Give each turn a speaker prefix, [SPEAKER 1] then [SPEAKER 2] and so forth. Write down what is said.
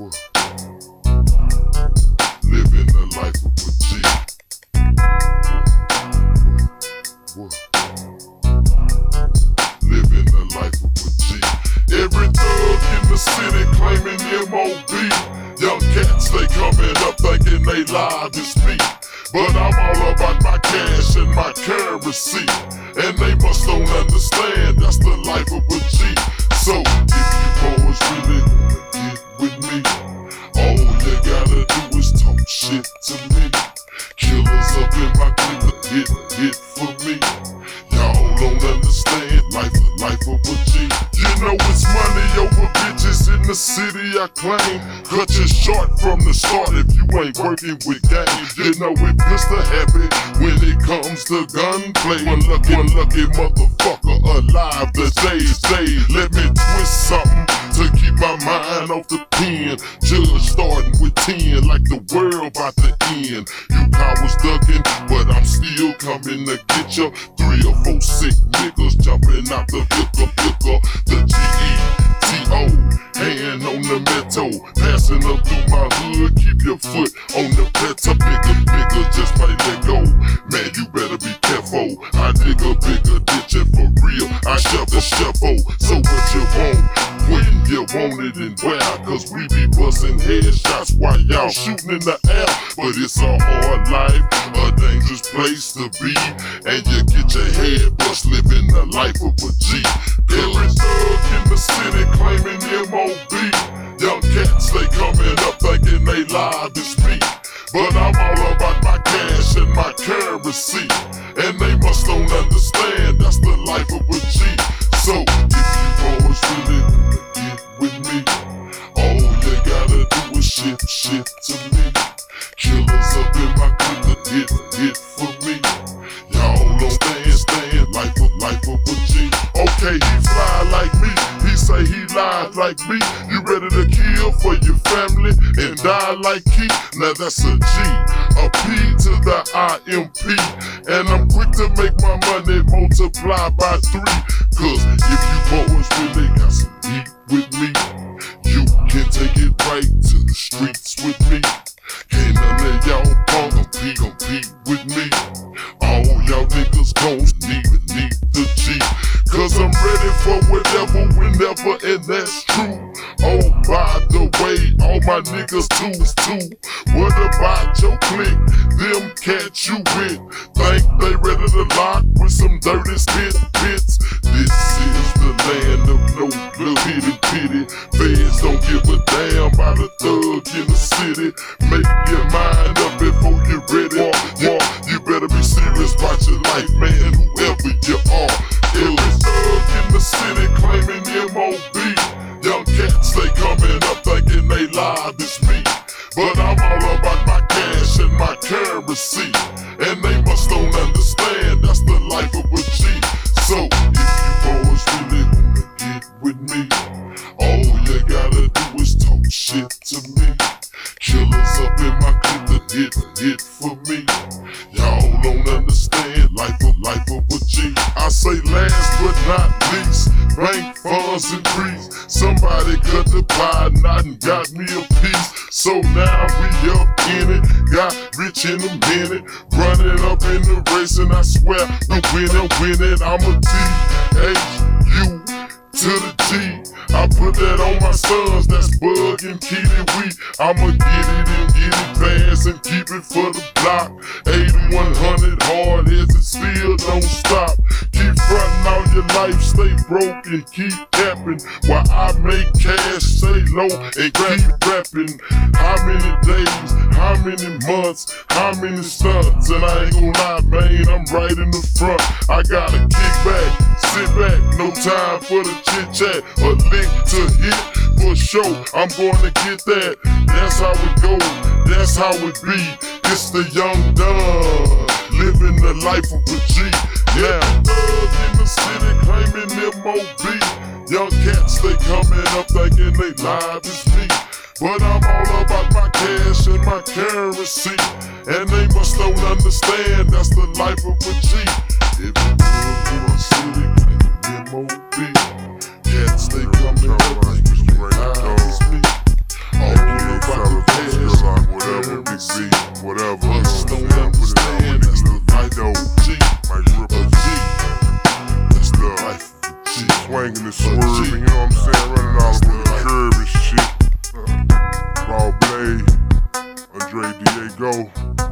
[SPEAKER 1] Living the life of a G. What? Living the life of a G. Every thug in the city claiming MOB. Young cats, they coming up thinking they live to speak. But I'm all about my cash and my currency. And they must don't understand that's the the city I claim. Cut you short from the start if you ain't working with game. You know it pistol happy when it comes to gunplay. One lucky, one lucky motherfucker alive today. Say, let me twist something to keep my mind off the pen. Judge starting with 10 like the world about to end. You cowards ducking, but I'm still coming to get you. Three or four sick niggas jumping out the foot on the pedal. Bigger, bigger, just might let go. Man, you better be careful. I dig a bigger ditch and for real. I shove the shovel. So what you want? When you want it and where? Cause we be busting headshots while y'all shooting in the air. But it's a hard life, a dangerous place to be. And you get your head bust living the life of a G. Every thug in the city claiming MOB. Young cats, they coming up thinking they live cash and my currency. And they must don't understand that's the life of a G. So if you boys really wanna get with me, all you gotta do is shit shit to me. Killers up in my clique, hit hit for me. Y'all don't stand stand life of life of a G. Okay, he fly like me. He say he lied like me. You ready to kill for your family and die like Keith? Now that's a G, a P IMP. And I'm quick to make my money multiply by three. Cause if you boys really got some heat with me, you can take it right to the streets with me. Can't none of y'all punk compete, with me. All y'all niggas gon' need need the G. Cause I'm ready for whatever, whenever, and that's true. Oh, by the way, all my niggas too is two. What about your clique? Cats you with think they ready to lock with some dirty spit bits. This is the land of no little pity pity. Feds don't give a damn about a thug in the city. Make your mind up before you ready. Walk, walk. You better be serious about your life, man. Whoever you are. Every thug in the city claiming MOB. Young cats, they coming up thinking they live as And they must don't understand that's the life of a G. So if you boys really wanna get with me, all you gotta do is talk shit to me. Killers up in my clique that hit hit for me. Y'all don't understand life of life of a G. I say last but not least, bank funds increase. Somebody cut the pie knot and got me a. So now we up in it, got rich in a minute, running up in the race, and I swear the winner win it. I'm a T H U to the G. I put that on my sons, that's Bug and Kitty Wee. I'ma get it and get it fast and keep it for the block. 8100 hard as it still don't stop. Keep frontin' all your life, stay broke and keep capping. While I make cash, stay low and keep rapping. How many days, how many months, how many stunts? And I ain't gon' lie, man, I'm right in the front. I gotta kick back, sit back, no time for the chit chat. A lick to hit for sure. I'm gonna get that. That's how it go. That's how it be. It's the young dog living the life of a G. Yeah, thug in the city claiming MOB. Young cats they coming up thinking they live as me. But I'm all about my cash and my currency. And they must don't understand that's the life of a G. If you thug in the city claiming MOB. sexy, whatever. Us don't yeah, understand. It's the light on G, my grip a G. It's the life G, swinging and swerving. You know what I'm saying? Running all over the curb and shit. Raw Blade, Andre Diego.